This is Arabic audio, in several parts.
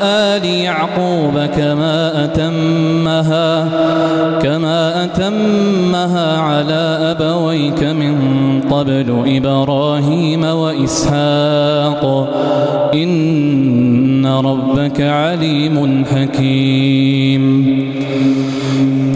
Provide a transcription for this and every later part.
آل يعقوب كما أتمها كما أتمها على أبويك من قبل إبراهيم وإسحاق. إن ربك عليم حكيم.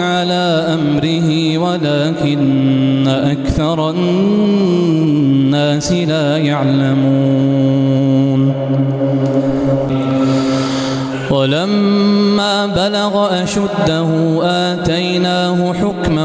على أمره ولكن أكثر الناس لا يعلمون. ولما بلغ أشده آتيناه حكما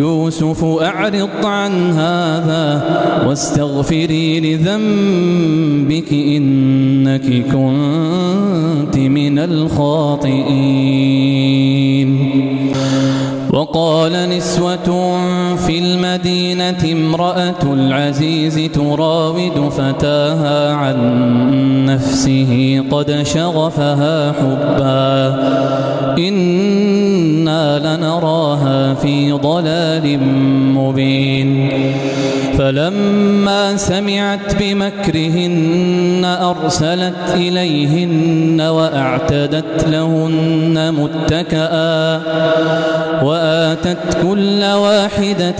يوسف أعرض عن هذا واستغفري لذنبك إنك كنت من الخاطئين. وقال نسوة وفي المدينة امرأة العزيز تراود فتاها عن نفسه قد شغفها حبا. إنا لنراها في ضلال مبين. فلما سمعت بمكرهن أرسلت إليهن وأعتدت لهن متكآ وآتت كل واحدة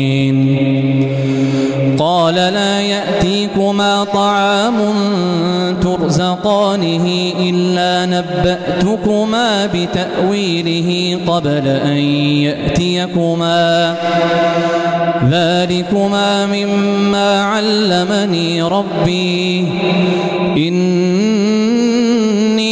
الظالمين قال لا يأتيكما طعام ترزقانه إلا نبأتكما بتأويله قبل أن يأتيكما. ذلكما مما علمني ربي. إن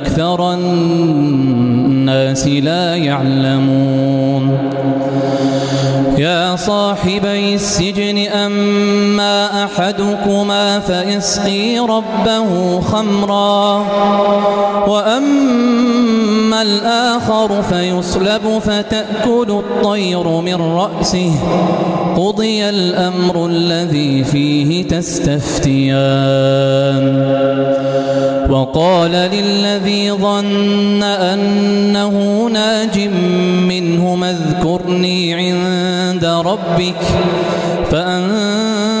أكثر الناس لا يعلمون. يا صاحبي السجن أما أحدكما فيسقي ربه خمرا وأما آخر فيصلب فتأكل الطير من رأسه. قضي الأمر الذي فيه تستفتيان. وقال للذي ظن أنه ناج منهما اذكرني عند ربك. فأنت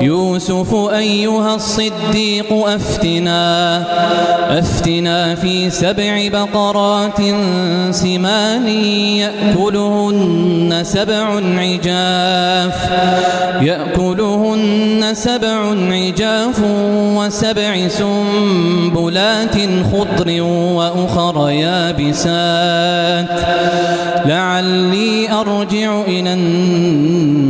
يوسف أيها الصديق أفتنا أفتنا في سبع بقرات سمان يأكلهن سبع عجاف يأكلهن سبع عجاف وسبع سنبلات خضر وأخر يابسات. لعلي أرجع إلى النار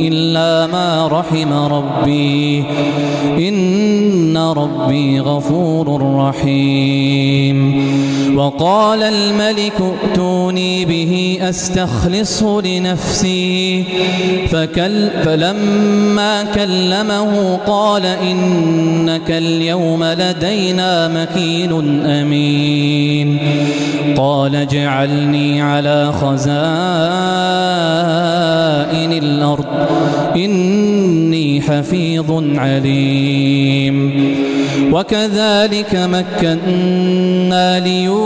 إلا ما رحم ربي. إن ربي غفور رحيم. وقال الملك ائتوني به أستخلصه لنفسي. فكل فلما كلمه قال إنك اليوم لدينا مكين أمين. قال اجعلني على خزائن الأرض. إني حفيظ عليم. وكذلك مكنا ليوسف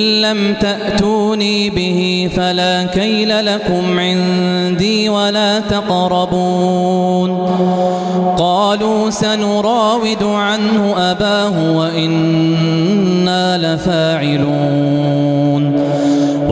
إن لم تأتوني به فلا كيل لكم عندي ولا تقربون. قالوا سنراود عنه أباه وإنا لفاعلون.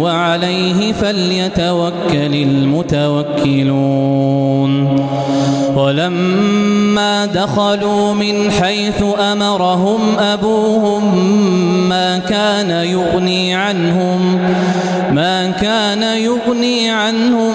وعليه فليتوكل المتوكلون. ولما دخلوا من حيث أمرهم أبوهم ما كان يغني عنهم ما كان يغني عنهم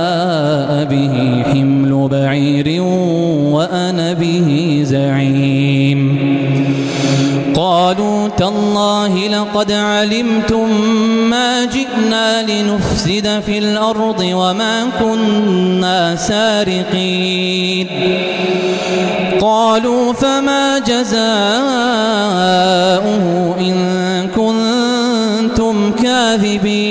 بعير وأنا به زعيم. قالوا تالله لقد علمتم ما جئنا لنفسد في الأرض وما كنا سارقين. قالوا فما جزاؤه إن كنتم كاذبين.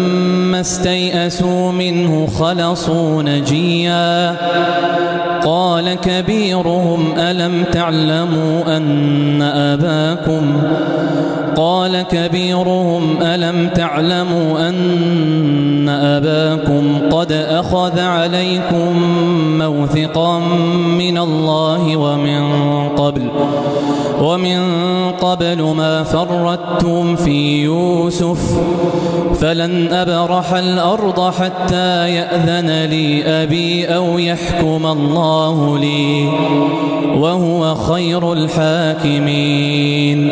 فاستيأسوا منه خلصوا نجيا. قال كبيرهم ألم تعلموا أن أباكم قال كبيرهم ألم تعلموا أن أباكم قد أخذ عليكم موثقا من الله ومن قبل ومن قبل ما فردتم في يوسف فلن أبرح الأرض حتى يأذن لي أبي أو يحكم الله لي وهو خير الحاكمين.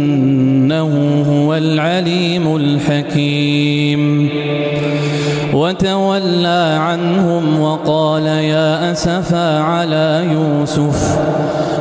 هو العليم الحكيم. وتولى عنهم وقال يا أسفا على يوسف.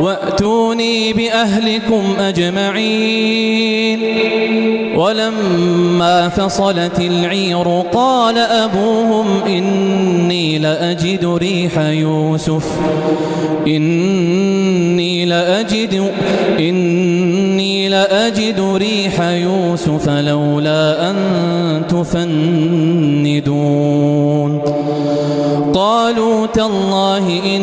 وأتوني بأهلكم أجمعين ولما فصلت العير قال أبوهم إني لأجد ريح يوسف إني لأجد إني لأجد ريح يوسف لولا أن تفندون قالوا تالله إن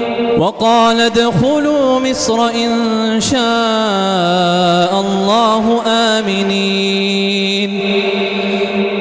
وقال ادخلوا مصر إن شاء الله آمنين.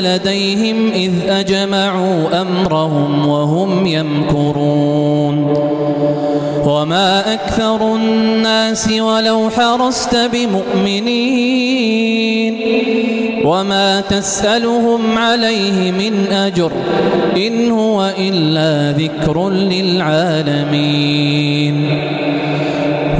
لديهم إذ أجمعوا أمرهم وهم يمكرون. وما أكثر الناس ولو حرست بمؤمنين. وما تسألهم عليه من أجر إن هو إلا ذكر للعالمين.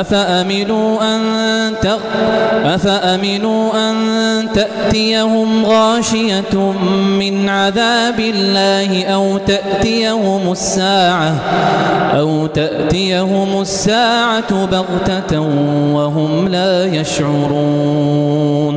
أفأمنوا أن, تق... أفأمنوا أن تأتيهم غاشية من عذاب الله أو تأتيهم الساعة أو تأتيهم الساعة بغتة وهم لا يشعرون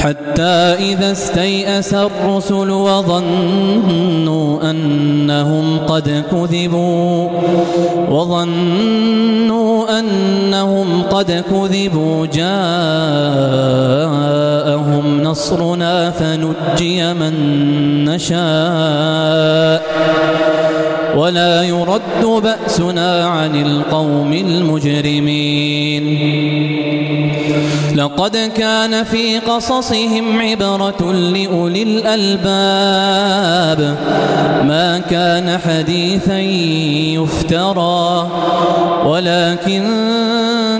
حتى إذا استيأس الرسل وظنوا أنهم قد كذبوا وظنوا أنهم قد كذبوا جاءهم نصرنا فنجي من نشاء. ولا يرد بأسنا عن القوم المجرمين. لقد كان في قصصهم عبرة لأولي الألباب. ما كان حديثا يفترى. ولكن